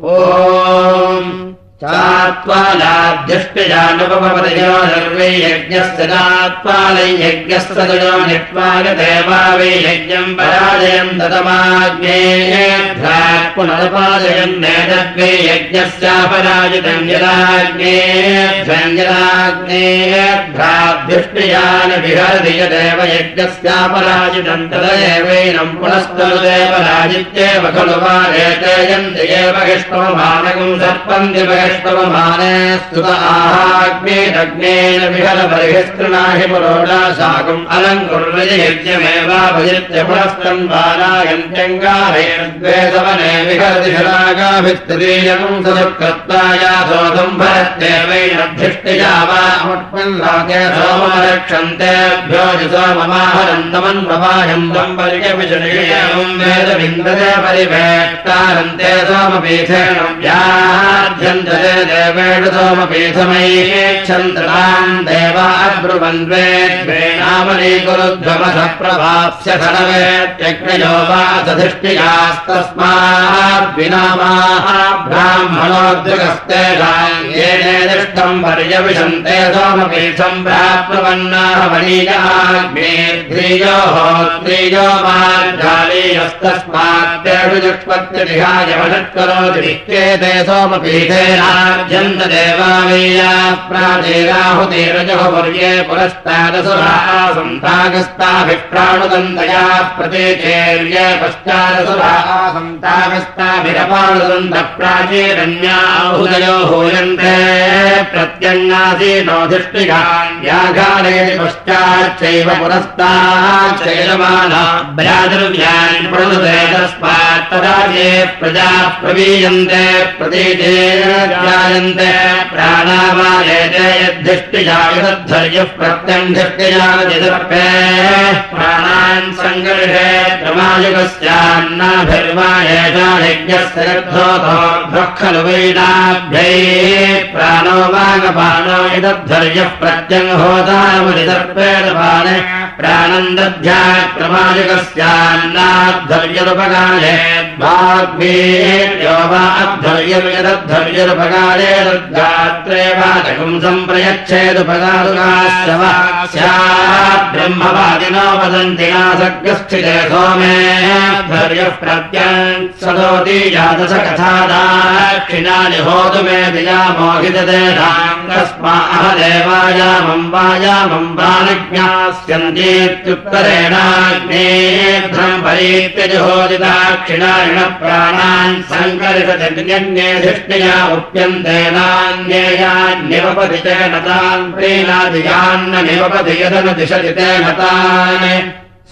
ओ चात्वालाद्यष्टजानुपमपदयो सर्वे यज्ञस्य चात्वालै यज्ञस्य तयो नित्वाय देवा वै यज्ञम् पराजयम् नेदद्वै यज्ञस्यापराजितम् यदाग्नेयध्वञ्जलाग्नेयभ्याभ्युष्टयानि विहरति यदेव यज्ञस्यापराजितम् तदेवैनम् पुनस्तनुदेव राजित्येव खलु वा एतेयन्ति एव इष्टममानकम् सर्पन्ति ष्टवमाने स्तुत आहाग्नेदग्नेन विहलबर्हिस्तृणाहि पुरोडाशाकम् अलङ्कुर्वयज्ञमेवाभजित्य पुनस्तम् बालायन्त्यङ्गारयद्वेदवने विहरति शरागाभिस्तरीयकम् सदुःकृत्वाया सोऽसम् भरत्येवैनभ्यष्टया वा अमुत्पन्नाके सोमरक्षन्तेभ्यो सोममाहरन्तमन्ववायम् त्वम् पर्यविषणीयम् वेदविन्दते परिवेष्टारन्ते सोमपीठेन धनवेत्यग्नयो वा सधिष्ठियास्तस्माद्विनामाः ब्राह्मणोद्युगस्तेषाम् ये निर्दिष्टम् पर्यविशन्ते सोमपीठम् प्राप्नुवन्नाः वणीयाग्नेद्रियोः त्रियो मार्जालीयस्तस्माद्देषु जुष्पत्यधिहाय वषट्करोति विक्रेते सोमपीठेन देवावीया प्राचेराहुतेरजः वर्ये पुरस्तादसुरासन्तागस्ताभिप्राणुदन्तया प्रतीचेर्य पश्चादसुरासन्तागस्ताभिरपाणुदन्त प्राचीरण्याहुदयो हूयन्ते प्रत्यङ्गासीनोधिष्टिकान्याघाले पश्चाच्चैव पुरस्ताच्चैलमानाभ्यादुर्व्यान् प्रणुते तस्मात् तदा ये प्रजा प्रवीयन्ते प्रतीचेर् प्राणावायते यद्धिष्टिजायुधर्यः प्रत्यम् धिष्टिजानजिदर्पे प्राणान् सङ्गर्षे क्रमायुगस्यान्नाभिर्वायेषायज्ञस्य यद्धोतो खलु वैनाभ्यै प्राणो वागपाणो यदद्धर्यः दध्या क्रमायुगस्यान्नाद्धर्यरुपकाले भाग्भेर्यो वा अद्धर्यर्यदद्धर्यरुपकाले सम्प्रयच्छेदुपगादुकाश्रव स्यात् ब्रह्मवादिनो वदन्ति नासग्रस्थिते प्रत्यन् सदोति यादश कथादाक्षिणानि होतु मे दिया मोहितदेशाङ्गस्मा अह देवायामम् वायामम् प्राणज्ञास्यन्तीत्युत्तरेणाग्नेध्रम् परीत्यजुहोदिताक्षिणायिण प्राणान् तान् प्रीणादियान्न निवपति यदनु दिशति तेन तान्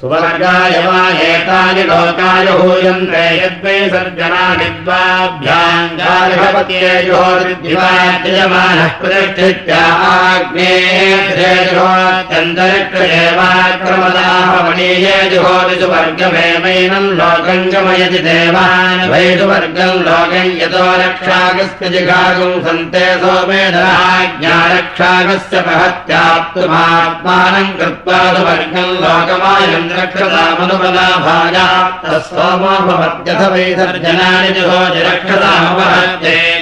सुवर्गाय वा एतानि लोकाय हूयन्ते यद्वै सर्जनानि द्वाभ्याङ्गार्भवत्येजुहोर्दिवाद्यमानः प्रतिष्ठित्याग्नेयेवाक्रमदाहमणीये जुहोरिषु वर्गमेवैनम् लोकम् गमयति देवान् वैषु वर्गम् लोकम् यतो रक्षागस्य जिघागुम् सन्ते सोमेधराज्ञारक्षागस्य महत्याप्तुमात्मानम् कृत्वा वर्गम् लोकमायम् इन्द्रक्षतामनुपदाभाया तस्सोमोपमत्यथ वैसर्जनानि जुहोजिरक्षतामुपहत्ये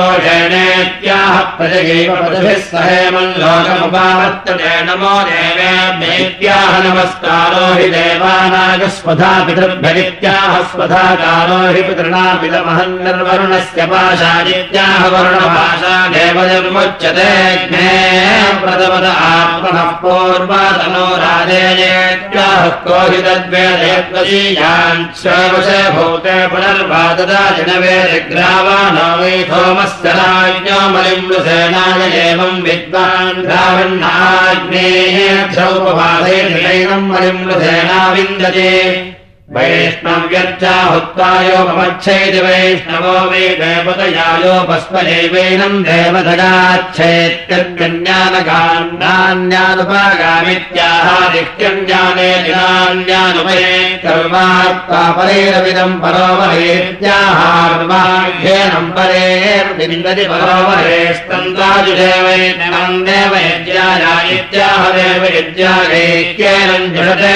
सहायस्तोषेणेत्याह प्रजगैव पदभिः सहेमल्लोकमुपावर्तते नमो देवेभ्येत्याह नमस्कारो हि देवानागस्वधा पितृभ्यरित्याह स्वधाकारो हि पितृणापितमहन्निर्वरुणस्य पाशादित्याह वरुणभाषा देवजन्मुच्यते प्रदवद आत्मनः पूर्वातनो राजेयेत्याह को हि तद्वेदयत्वदीयान् स्ववशे भूते पुनर्वाददा जनवेदग्रावानो वै सोमस्य राज्ञो मलिम्बुसेनाय एवम् विद्वान् द्रावण्णाग्नेयेभ्यौपवादयैनम् मलिम्बुसेना विन्दते वैष्णव्यर्चाहुत्वायोपमच्छेति वैष्णवो वै देवतयायोपस्मदेवैनम् देवतगाच्छेत्कन्यानगान्नान्यानुपागामित्याहादिह्यञ्जाने दिनान्यानुपये सर्वात्तापरेरविदम् परोवरेत्याहार्वाघ्येनम् परेर्विन्दति परोवरेस्तन्ताजुदेवैनम् देवयज्ञाया इत्याह देवयज्ञागैक्येनम् जुषते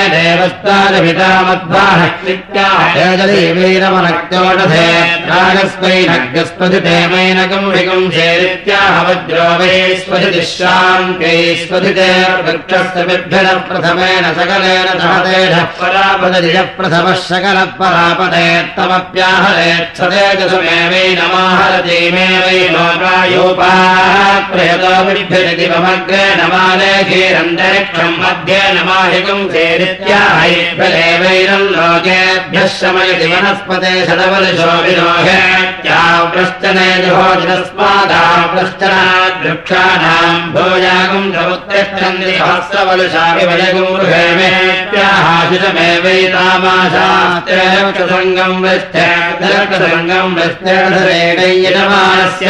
देवस्तादभितामद्वाह वीरमनक्तोषधे रागस्वैनग्रस्पथितेमैनकम् विकम् शेरित्याह वज्रो वै स्वधितिः शान्त्यै स्वधितेर्वृक्षस्य बिभ्यनः प्रथमेन सकलेन दहतेजः परापदधिजः प्रथमः सकलः परापदेत्तमप्याहरेत्सदेजसमेवैनमाहरति मे वै लोकायोपाक्रयतो बिभ्यजति ममग्रे नमाले क्षीरन्तरिक्षम् मध्ये नमाहिकम् शेरित्याहैभ्यदेवैनम् लोकेभ्यः शमयति वनस्पते षडवलशो विलोहेत्यावृश्चने जुहोजनस्मादावृश्चनात् वृक्षाणाम् भोजागुम् समुत्तिष्ठन्ति सहस्रवलशाभिवयगुम् गृहेमेत्याहाशिषमेवैतामाशास्त्रेक्षसङ्गम् वृष्टेक्षसङ्गम् वृष्टेणयजमानस्य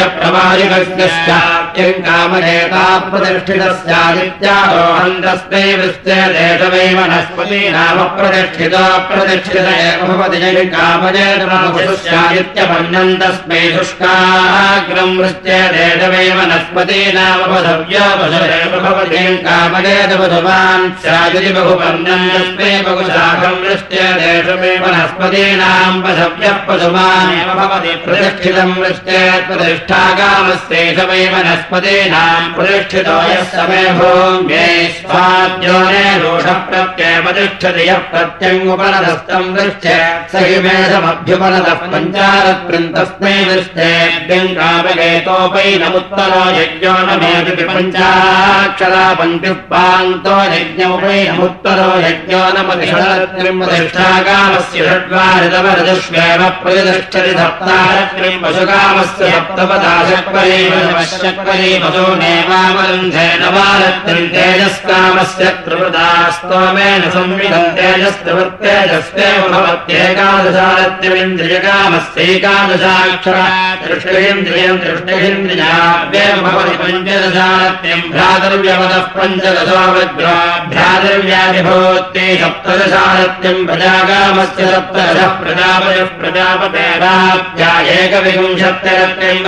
प्रवारिभस्यश्चात्यम् कामनेता तस्मै वृष्टे देशवै वनस्पति नाम प्रतिष्ठितो प्रतिष्ठित एव भवति कामजेतमपुष्यादित्यपन्नम् तस्मै शुष्काग्रम् वृष्टे देशवै वनस्पति नाम पशव्यो पशुरेव भवति कामजेतपशुवान् स्यादिति बहुपन्नम् तस्मै बहुशाखम् वृष्टे देशमे वनस्पतीनाम् पशव्यः पशुमानेव भवति प्रतिष्ठितम् वृष्टे प्रतिष्ठागामस्यैष वै वनस्पतीनाम् प्रतिष्ठितो यः समे भूम्ये स्वाद्योने रोषः प्रत्येव तिष्ठति यः प्रत्यङ्गुपनदस्तम् दृष्टे स पञ्चारत्रिम् तस्मै दृष्टेभ्यङ्गापगेतोपैनमुत्तरो यज्ञो न मेदपि पञ्चाक्षरा पञ्चुपान्तो यज्ञमुपैनमुत्तरो यज्ञो न मतिषडत्रिम् प्रतिष्ठागामस्य षड्वारितवरदुष्वेव प्रतिष्ठति सप्तारत्रिम् पशुकामस्य सप्तपदाशक्वरी तेजस्कामस्य त्रिवृतास्तोमेन संविधम् तेजस्त्रिवृत्तेजस्वेव भवत्येकादशारत्यमिन्द्रियकामस्यैकादशाक्षरा दृष्टिरिन्द्रियम् दृष्टिरिन्द्रियाव्येव भवति पञ्चदशारत्यम् भ्रातर्व्यवतः पञ्चदशो वज्राभ्रातर्व्याधिभूत्यै सप्तदशारत्यम् प्रजागामस्य सप्तदशः प्रजापतिः प्रजापतेरात्या एकविंशत्यरत्यम्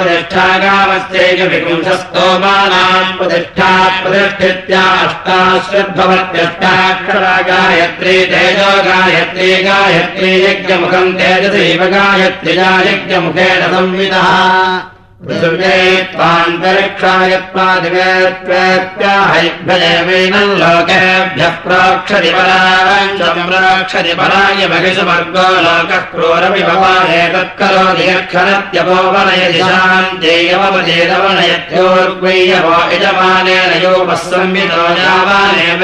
प्रतिष्ठागामस्यैकविंशस्तोमानाम् प्रतिष्ठा प्रतिष्ठित्या अष्टाश्रद्भवत्यष्टाक्षरा गायत्री तेजो गायत्री गायत्री यज्ञमुखम् तेजसैव गायत्र्या यज्ञमुखेन पृथिवे त्वान्तरिक्षाय लोकेभ्यः प्रोक्षति पराक्षति पराय बहिषु वर्गो लोकः क्रूरविभवाने तत्करोति यक्षरत्यपो वनयति शान्त्येयवपदेदवनयत्योर्ग्वय्यवो यजमानेन यावानेव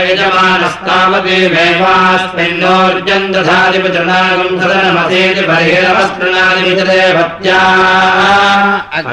सदनमसेति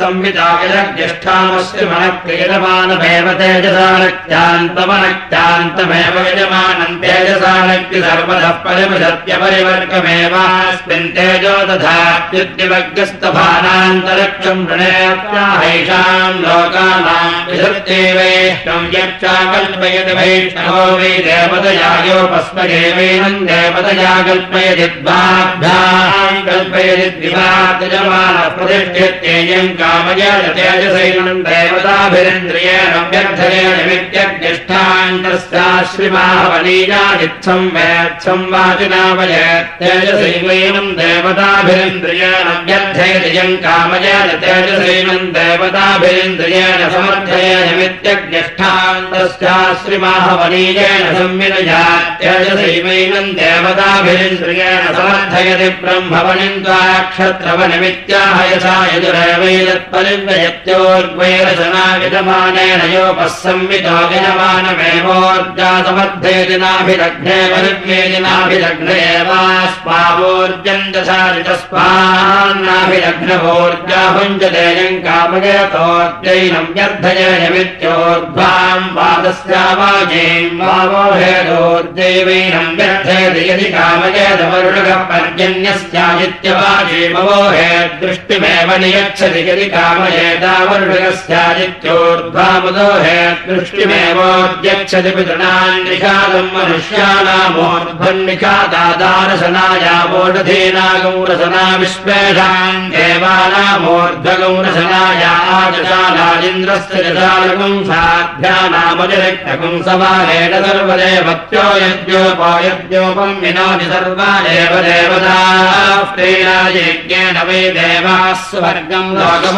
संविदायज्ञष्ठामस्य मनक्रियजमानमेव तेजसानक्त्यान्तमनक्त्यान्तमेव यजमानम् तेजसानक्ति सर्वतः परिमसत्यपरिवर्गमेवास्मिन् तेजो तथाप्युद्यवग्रस्तभानान्तरिक्षम् प्रणेत्याहैषाम् लोकानाम् विधृत्येवैष्णम् यक्षा कल्पयति वैष्णवो वै देवतयायोपस्मगेवैनम् देवतया कल्पयति द्वाभ्याम् कल्पयति द्विवात्यजमानप्रतिष्ठ्यत्येयम् कामया तेजसैनम् देवताभिरिन्द्रियेण व्यर्थयेण वित्यग्निष्ठान्तस्याश्रिमाहवनीयादित्सम् वेत्सम् वाचिनावयत् तेजसैवैनम् देवताभिरिन्द्रियेण व्यर्थयति कामयेन तेजसैनम् देवताभिरिन्द्रियेण समर्थयेन वित्यग्निष्ठान्तस्याश्रिमाहवनीयेन संविनयात् तेजसैवैनम् देवताभिरिन्द्रियेण समर्थयति ब्रह्मवनिम् त्वाक्षत्रवनमित्याह यजमानेन योपः संवितो यजमानमेवोर्जातमध्येति नाभिदग्ने परिव्येति नाभिदग्न एवास्मावोर्जम् दशारितस्मान्नाभिदग्नवोर्जा भुञ्जतेयम् कामयतोर्जैनम् व्यर्थयमित्योर्ध्वाम् वादस्यावाजेम् वावोहेदोर्जैवैनम् व्यर्थयति यदि कामयतवरुणः पर्जन्यस्यादित्यवाजेमवोहे दृष्टिमेव नियच्छति यदि कामयेतावरुणस्यादित्योर्ध्वामुदोहे दृष्टिमेवोद्यच्छति पितृणान् निषादम् मनुष्याणामोर्ध्वन्निखादादारसनायावोढधीनागौरसना विश्वेषाम् देवानामोर्ध्वगौरसनायाजशालाजिन्द्रस्य जशालकम् साध्यानामतिरिक्तकम् समानेन सर्वदेवत्यो यद्योपायद्योपम् विनोति सर्वादेव देवता प्रेणायज्ञेन वै देवाः स्वर्गम् लोकमायन्ते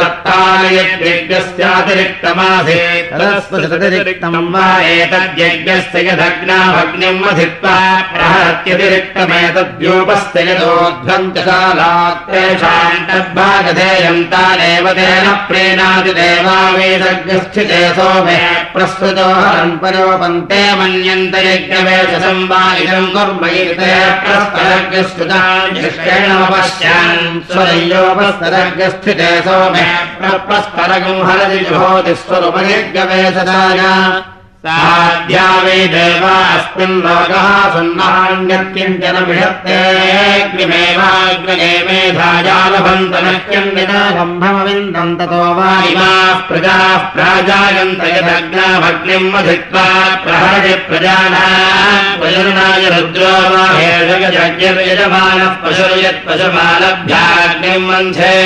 सत्तायज्ञस्यातिरिक्तमासेतरस्वतिरिक्तम् वा एतद्यज्ञस्य यदग्नाभग्निम् अधित्वा प्रहत्यतिरिक्तमेतद्योपस्य यदोध्वम् च शालात्तेषाम् तद्भागधेयम् तानेव तेन प्रेणाति देवावेदग्रस्थिते सोमे प्रस्तुतो हरन् परोपन्ते मन्यन्त यज्ञवेशसम् वा इदम् कुर्म इते प्रस्तरग्रस्तुतान् स्वरयोपस्तरग्रस्थिते सोमे प्रस्परगम् हरति जुहोति स्वरूपयज्ञवेशदाय साध्या वै देवा अस्मिन् लोकः सुन्नान्यत्किञ्चन विषत्तेऽग्निमेवाग्नये मेधाजालभन्तनक्यन्विदाम्भमविन्दम् ततो वा इमाः प्रजाः प्राजायन्त यदग्नाभग्निम् अधित्वा प्रजानाम् प्रजनाय रुद्रो वा हेषगजज्ञर्यजमानः पशुर्यत्पशुमालभ्याग्निम् मन्थे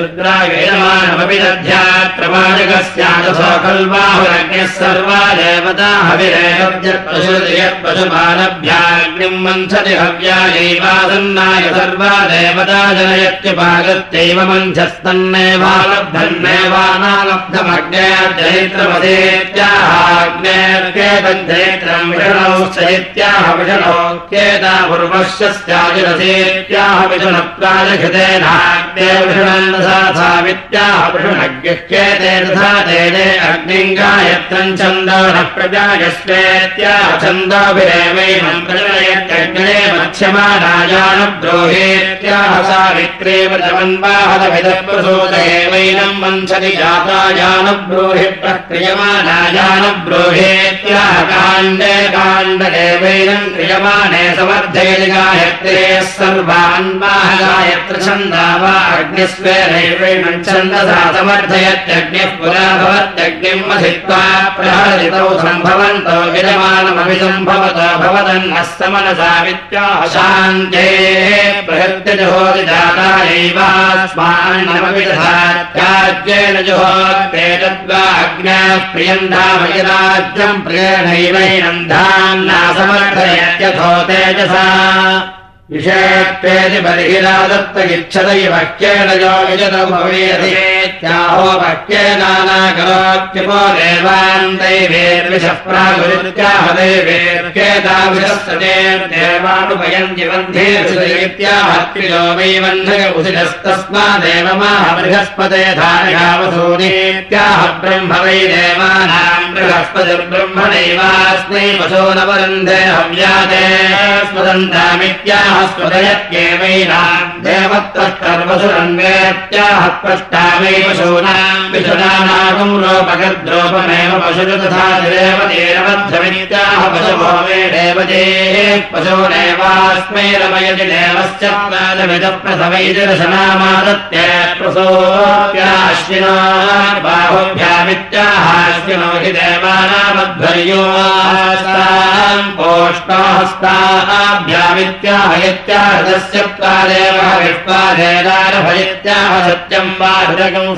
रुद्राय यजमानमपि दध्यात्रमाजकस्यादसो खल्वाहुरग्निः सर्वा देवता हविरेवपशुमानभ्याग्निम् मन्थति हव्यायैवासन्नाय सर्वा देवता जनयत्युपागत्यैव मन्थस्तन्नेवालब्धन्नेवानालब्धमग्नेत्यैत्रमधेत्याहाग्नेर्केतम् चैत्रम् विषणौश्चैत्याह विषणोक्येता पूर्वश्यस्याजिरथेत्याह विषणन्दसावित्याह विषणग्यह्येते तथा तेने अग्निङ्गायत्रम् छन्दोनः प्रजायस्वेत्याह छन्दोभिरेवैनम् प्रजनयत्यग्ने मध्यमानायानुद्रोहेत्याह सावित्रेव जमन्वाहदविदप्रसूदयेवैनम् वंशति जातायानुब्रूहि प्रक्रियमानायानुब्रूहेत्याह काण्डे काण्डदेवैनम् क्रियमाणे समर्थयति गायत्रे सर्वान् वाह गायत्र छन्दा वा अग्निस्वेनैवेणम् छन्दसा समर्थयत्यग्निः पुरा भवत्यग्निम् अधित्वा प्रहरितौ सम्भवन्तो विजमानमपि सम्भवतो भवदन्नः समनसा विद्याशान्ते बृहत्यजहोति जातायैवास्मान्नमपि तथा त्याज्येन जुहोत्पेतद्वा अग्न्याः प्रियन्धामयिराज्यम् प्रियेणैवैनम् धाम्ना समर्थयत्यथो तेजसा विषयत्वेति बर्हिरादत्त इच्छदैवक्येन यो यजतो भवेत्यहो वक्येनानाकरोत्यपो देवान् दैवेर्विषः प्रागुरित्याह दैवेर्केताविषस्तदेवानुपयन्ति वन्धेत्याहत्रियो वै वह्नय उसितस्तस्मादेव माह बृहस्पते धारयावसूनेत्याह ब्रह्म वै देवानाम् बृहस्पतिर्ब्रह्मणैवास्मै वशो न वरन्धे हव्याते स्मदन्तामित्याह स्वदयत्येवैनाम् देवत्वस्तर्वसुरन्वेत्याह त्वष्टावैव पशूनाम् विषदानागम् रोपगद्रोपमेव पशुर्दधातिरेव तेरवद्धमित्याह पशवो मे देवतेः पशूनेवास्मै रमयति देवश्च प्रादविदप्रसवैतिरशनामादत्य प्रसोऽप्याश्विना बाहुभ्यामित्याहाश्विनो हि पोष्टाहस्ताभ्यामित्याहयत्याहृदस्य सत्यम् वा हृदगम्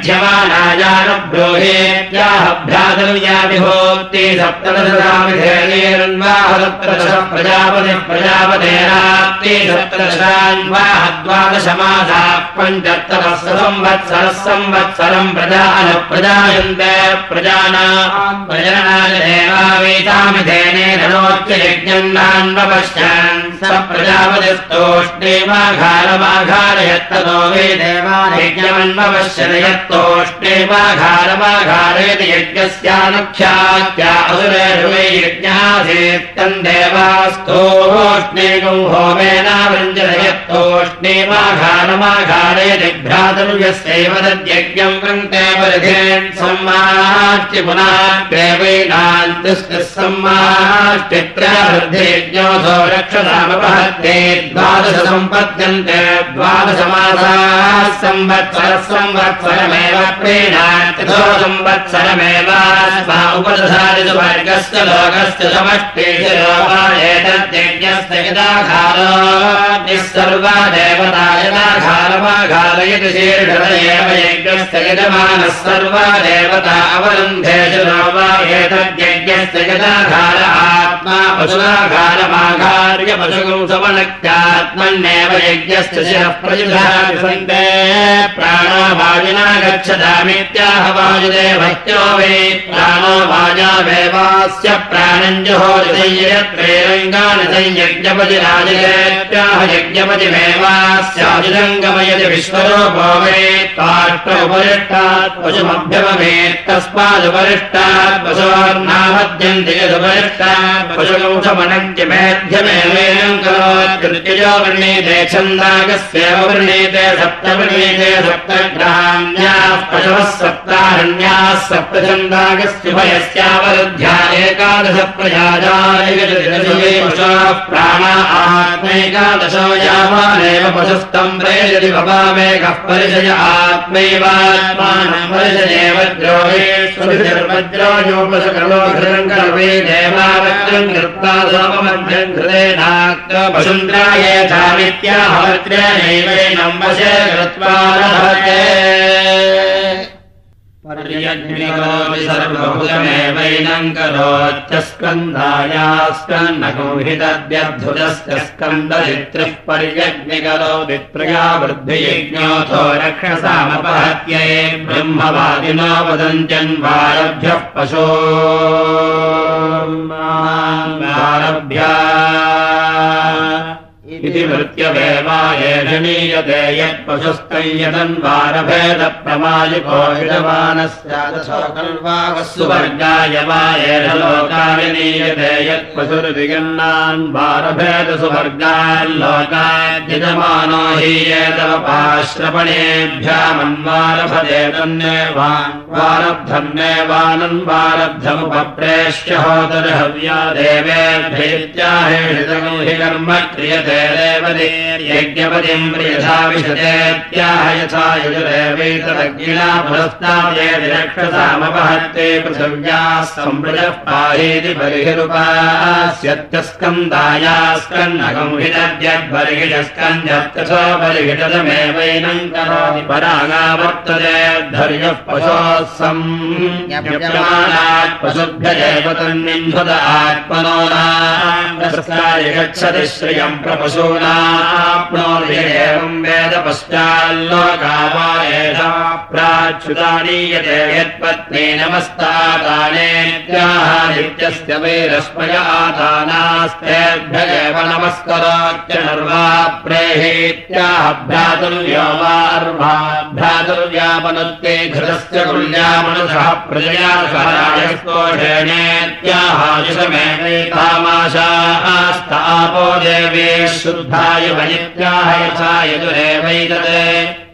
मेध्यम् करोति अग्निनामेहोत्रादेवासुरानभ्यभवन्नग्नयेतमेध्यमानायानुब्रूहेत्याहभ्यादव्याविभूति सप्तदशरामिधेयेरन्वाहदत्रदश प्रजापतिः प्रजापतेराप्ति सप्तदशान्वाहद्वादशमासा पञ्चत्तरः संवत्सरः संवत्सरम् प्रजानः प्रजानाम् प्रजननाय देवावेतामिधेनेन नोच्चयज्ञम् नान्वपश्यन् स प्रजापतिस्तोष्णेवाघारमाघारयत्ततो वे देवास्तोष्णेकम् होमेनावृञ्जनयत्तोष्णेवाघारमाघारयति भ्रातुर्यस्यैव तद्यज्ञम् वृन्ते परिधेन् सम्माच्य पुनः देवैनान्तिस्तिः सम्माष्टित्रवृद्धियज्ञोऽसो रक्षतामपहत्ते द्वादश सम्पद्यन्ते द्वादशमासाः संवत्सरः संवत्सरमेव प्रीणात्यथो संवत्सरमेव स्मा उपदधारितु वर्गस्य लोकस्य समष्टिषु एतद्यज्ञस्य यदाघारो निःसर्वा देवता यदाघारमाघारयति शीर्षद एव यज्ञस्य यजमानः। सर्वा देवता अवरुन्धेषु नो वा एतद्यज्ञस्य यदाघार आत्मा समनक्त्यात्मन्नेव यज्ञस्य शिरः प्रयुधाति सन्ते। प्राणो वायुना गच्छतामित्याह वायुदेवत्यो वे। प्राणो वाजावेवास्य प्राणम् जुहोरित्रैरङ्गानि संयज्ञपति राजयेत्याह यज्ञपतिमेवास्याजुरङ्गमयति विश्वरूपो वे। काष्ठ उपरिष्टात् पशुमभ्यमवेत् तस्मादुपरिष्टात् पशोर्नामद्यन्ति यदुपरिष्टात् पशुषमणज्यमेध्यमेवेङ्करोत्कृत्यो छन्दागस्येव वर्णीते सप्त वर्णीते पशवः सप्तारण्याः सप्तछन्दागस्युभयस्यावरुध्या एकादश प्रयाजाः प्राणा आत्मैकादशो यावानेव पशुस्तम् भवामेकः देवावज्रम् कृत्वा सोममध्यम् घृतेनाक् पशुन्द्रायेथामित्याहवत्रेणैवैनम् वशे कृत्वा लभते पर्यग्निकरोति सर्वभुजमेवैनम् करोत्यस्कन्धायास्कन्नगुहितद्यद्धुतस्य स्कन्दधित्रिः पर्यग्निकरोति प्रयावृद्धियज्ञोऽथो रक्षसामपहत्यै ब्रह्मवादिनो वदन्त्यन्वारभ्यः पशो आरभ्या इति मृत्यवेवायेषणीयते यत्पशुस्तय्यतन्वारभेदप्रमायुको यजमानस्यादशोकल्वावस्सुवर्गाय वा एष लोकाय नीयते यत्पशुर्दिगन्नान् वारभेदसुवर्गाल्लोकाद्यजमानो हि एतवपाश्रपणेभ्यामन्वारभते तन्नेवान् वारब्धन्नेवानन्वारब्धमुपप्रेष्य होतर्हव्या देवेभ्येत्याहेषितगो हि कर्म क्रियते यज्ञपतिम् प्रियथा विशतेत्याह यथा यजुरेवैतदग्निना पुरस्तादेक्षसामपहत्ते पृथिव्याः सम्प्रजः पाहेति बर्हिरुपास्यत्यस्कन्दायास्कन्नकम् हितद्यद्बर्हिजस्कन्धो बर्हितमेवैनम् करोति परागावर्तते धर्यः पशोः तन्निन्धुत आत्मनो गच्छति श्रियम् प्रपशु पशूनाप्नोत्येवम् वेद पश्चाल्लोकावा एषा प्राच्युतानीयते यत्पत्नी नमस्तादानेत्याह नित्यस्य वैरस्मय आदानास्तेभ्य एव नमस्करोत्यनर्वा प्रेहेत्याह भ्रातुर्यो वार्वा भ्रातुर्व्यापनुत्ते घृतस्य कुल्यामनुषः प्रजया सहरायस्तोषेणेत्याहायुषमेवैतामाशास्तापो देवेश शुद्धाय वैत्याह यथा यजुरेवैतत्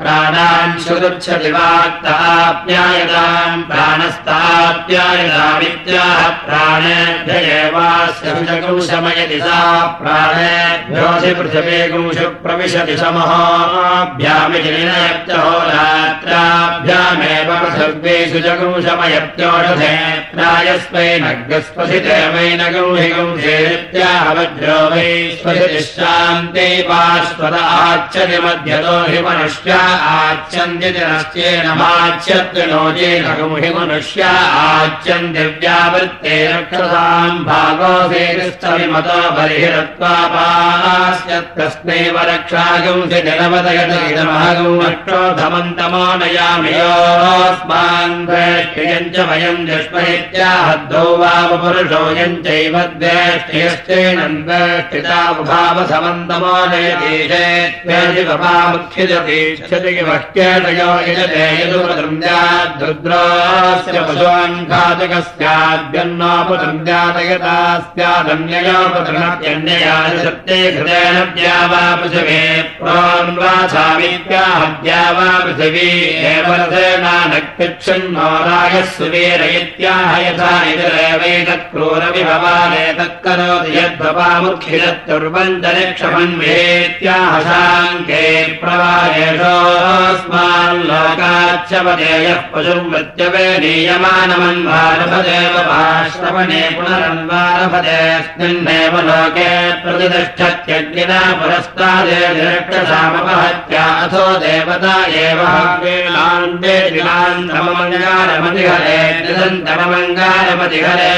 प्राणान् सुगच्छति वाक्ताप्यायताम् प्राणस्ताप्यायतामित्याह प्राणेभ्य एवास्य कुशमयति सा प्राणेभ्योऽसि पृथिवीगुंशु प्रविशति समहोभ्यामिति निनयत्यहोरात्राभ्यामेव पृथिव्येषु जगुंशमयत्योषधे प्रायस्मै नग्रस्वसिते वै न गौहि गुंसेत्याह वज्रो वै स्वसितिः शान्ते पाश्वता आच्यति मध्यतो हि मनुष्या आच्यन्त्यति नश्चेन माच्यत्रिनो जेनकम् हि मनुष्या आच्यन्ति व्यावृत्ते रक्षसाम् भागोऽसेरिस्थविमतो बर्हिरत्वापास्यत्तस्मैव रक्षागुंसि जलवदयतमहगुम् अक्षोधमन्तमो नयामि योऽस्मान् द्वेष्ट्यम् च वयम् जष्महित्याहद्धौ वावपुरुषो यम् चैव द्वेष्ट्यश्चैनम् द्वेष्टितावभावसमन्तमो नयतीशे हृदयेन द्यावा पृथिवे प्रोन्वासामित्याहद्यावा पृथिवी एव रथेनानक्तिक्षन्नो रागः सुवीर इत्याह यथा निजरेवैतत्क्रूरविभवानेतत्करोति यद्भवामुखिलत्तुर्वन्तरिक्षमन्वेत्याह प्रवायेषोऽस्माल्लोकाच्यपदेयः पशुमृत्यवे नीयमानमन्वारभदेव पाश्रवणे पुनरन्वारभदेऽस्मिन्नेव लोके प्रतिष्ठत्यग्निना पुरस्तादेक्षसामपहत्या अथो देवता एव। वीलान्ते दिलान्तमङ्गारमतिहरे निदन्तमङ्गारमतिहरे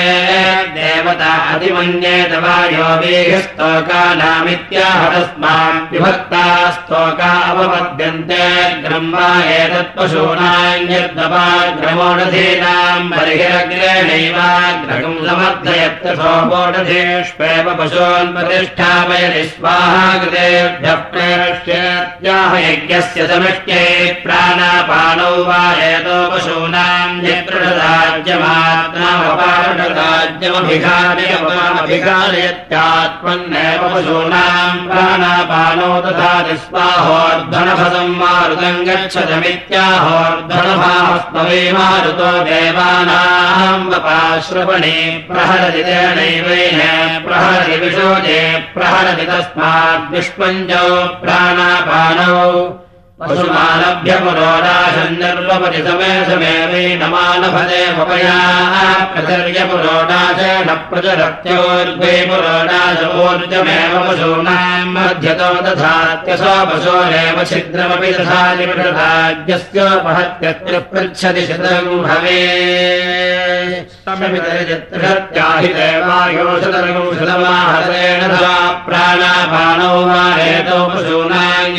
देवता अतिमन्येत वायो वीहिस्तोकानामित्याह तस्मान् विभक्ता भक्तास्तोका अवपद्यन्ते ग्रह्मा एतत्पशूनाम् यद्वपाग्रमोढधीनाम् बर्हिरग्रेणैवाग्रगम् समर्थयत्त सोमोढधीष्वेव पशून्प्रतिष्ठापय निस्वाहा कृतेभ्यः प्रेष्यत्याह यज्ञस्य समिष्ट्यै प्राणापाणौ वा एतो पशूनाम् यत्कृषदाज्यमात्मावपारणाज्यमभिघारयत्यात्मन्नेव पशूनाम् प्राणापानौ तथा स्वाहोर्धनफलम् मारुतम् गच्छतमित्याहोर्धनभास्मवे मारुतो देवानाम् वपाश्रवणे प्रहरति तेनैवेन प्रहरति विशोजे प्रहरति तस्माद्विष्पञ्जौ प्राणापानौ पशुमानभ्य पुरोडाशन्निर्वपति समे समेवै न मानभदेवपया प्रचर्य पुरोडाशेन प्रचरत्योर्ग्वे पुरोडाशोर्जमेव पशूनाम् मध्यतो दधात्यस पशोरेव छिद्रमपि दधाति पृषधाज्यस्योपहत्यत्र पृच्छति शतम् भवे। त्याहि देवायोषधर्मौषधमाहरेण प्राणापाणौ वा हेतौ पशूनाम्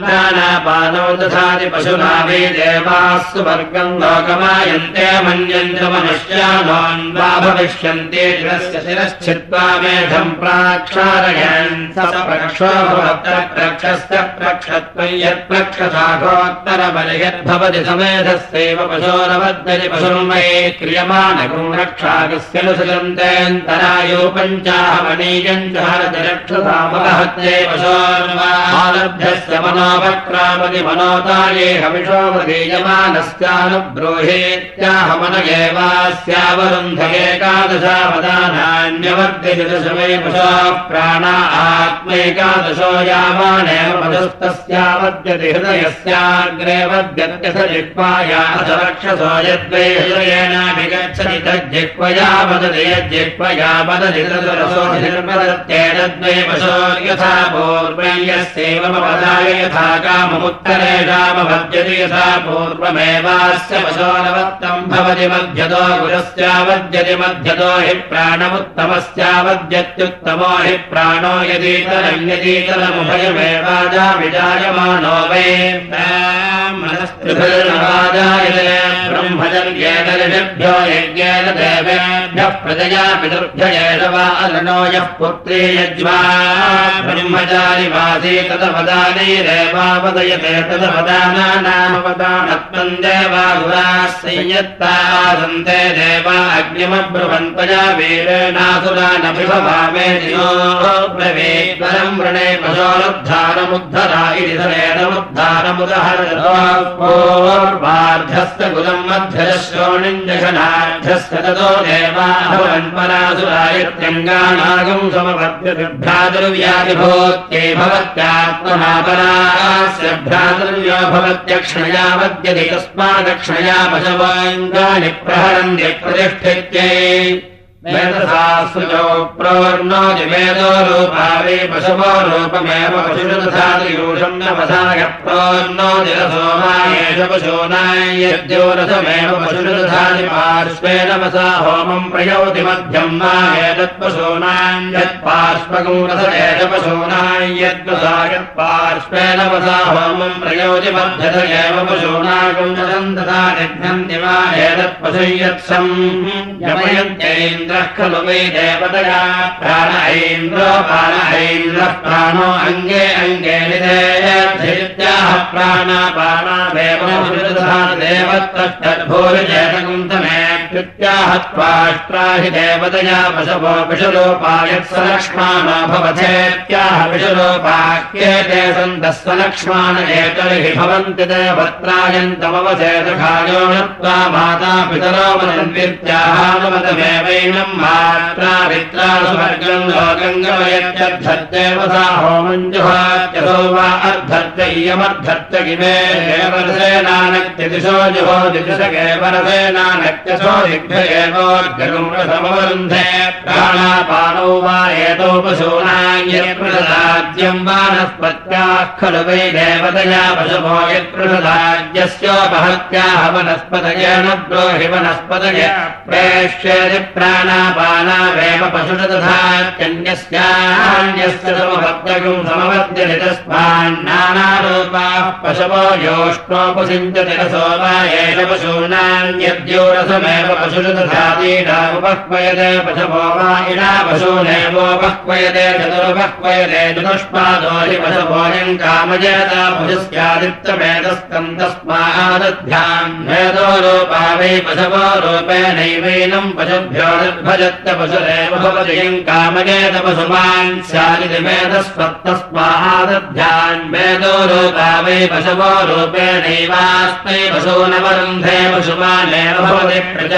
प्राणापानौ दधाति पशुना वे देवास्तु वर्गम् लोकमायन्ते मन्यन्त मनुष्यान्वा भविष्यन्ते शिरस्य शिरश्चित्वा मेधम् प्राक्षारयन् स प्रक्षोभवत्तप्रक्षस्य प्रक्षत्वम् यत्प्रक्षसाघोत्तरबल यद्भवति समेधस्यैव पशोरवद्यति पशुर्मये क्रियमाणगुम् रक्षाकस्य नुसजन्तेऽन्तरायो पञ्चाहमनीयम् च हरति रक्षसामहत्ये पशोर्वालभ्यस्य मनोपक्रामति मनोताये हविषो मदीयमानस्यानुब्रूहेत्याहमन एवास्यावरुन्धयेकादशावदानान्यवर्गजदशमे पशो प्राणा आत्मैकादशो यावानेव पशुस्तस्यावद्यति हृदयस्याग्रे वद्यत्यथ जिह्वाया रक्षसो यद्वै हृदयेनाभिगच्छति तज्जिह्वया वदति यज्जिह्वया वदति तदरसोऽधिर्वदत्येतद्वै पशो यथा पूर्वं यस्यैवमवदाय यथा काममुत्तरेषामभज्यति यथा पूर्वमेवास्य पशोनवत्तम् भवति मध्यतो गुरस्यावद्यति मध्यतो हि प्राणमुत्तमस्यावद्यत्युत्तमो हि प्राणो यदीतरम् यदीतरमुभयमेवाजा विजायमानो वै मनस्त्रिभिर्नवाजायते ब्रह्मचर्येण देवेभ्यः प्रजया पितृभ्ययेन वा अदनो यः पुत्री यज्वा। ब्रह्मचारिवासी तदवदानैरेवावदयते तदवदानानामवदानत्वम् देवा गुराः संयत्तासन्ते देवा अग्निमब्रुवन्त्वया वीरेणासुरानभिभवामे ब्रवीद्वरम् वृणे धरेणमुद्धारमुदहरवार्धस्य कुलम् मध्यः भ्रातुर्यो भवत्यक्षणया वद्यति तस्मादक्षणया पशवाङ्गानि प्रहरन्ति प्रतिष्ठित्यै वेदशास्त्रजो प्रोर्णो जिवेदो रूपा वे पशवो रूपमेव पशुरथादियूषम् न वधाय प्रोर्णो जिरसोमायेष पशूनायद्योरथमेव पशुरथादि पार्श्वेन वसा होमम् प्रयोति मध्यम् वा एतत्पशूनाम् यत्पार्श्वगम् रथ एष पशूनाम् यद्वसा यत्पार्श्वेन वसा होमम् प्रयोति मध्यत एव निघ्नन्ति वा एतत्पशुयत्सम् यमयन्त्यैन्द्र खलु वै देवतया प्राण ऐन्द्रो प्राण ऐन्द्रः प्राणो अङ्गे अङ्गे निधेत्याः प्राणापाणावेव देवत्तभूरिजेतकुन्तमेत्याह त्वाष्ट्रा हि देवतया पशवो विषलोपायत्स लक्ष्माणो भवथेत्याह विषलोपाक्येते सन्तः स लक्ष्माण एतर्हि भवन्ति देवत्रायन्तमवसेदखायो नत्वा माता पितरो वदन्वित्याहानुमतमेवैन मात्राभित्रासुवर्गम् लोकङ्गमयत्यद्धत्येव सा होमम् जुहात्यसो वा अर्धत्य इयमर्धत्य किमे केवलसेनानक्त्यदिशो जुहो दिदिशकेवलसेनानक्त्यसो दिग्ध एवोर्गुम्रसमवरुन्धे प्राणापानौ वा एतौ पशूनायत्प्रदाद्यम् वानस्पत्याः खलु वै देवतया पशवो यत्प्रदाद्यस्योपहत्याः वनस्पतयेन ब्रोहि वनस्पतय। प्रेष्यति प्राण प्राणापानावेव पशुष तथान्यस्यान्यस्य समभक्तगुम् समवद्यति तस्मान्नानारूपाः पशवो योष्णोपसिञ्चति रसो वा एष पशूनान्यद्योरसमेव पशुष तथातीडामुपह्वयते पशवो वा इडा पशूनेवोपह्वयते चतुरुपह्वयते चतुष्पादो हि पशवोऽयम् कामजेता वेदो रूपा वै पशवो रूपेणैवैनम् पशुभ्यो निर्भजत्य पशुरेव भवति किम् कामयेत पशुमान् स्यादिति वेदस्वत्तस्मादध्यान् वेदो रूपा वै पशवो रूपेणैवास्मै पशूनवरुन्धे पशुमानेव भवति प्रजापतिर्यज्ञमसृजरसाज्यम्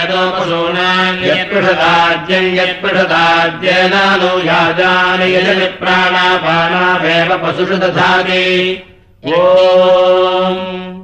एतो पशूनाम् यत्पृषदाज्यम् यत्पृषदाज्येन नो याजानयजति प्राणापानावेव पशुषु दधाति। ॐ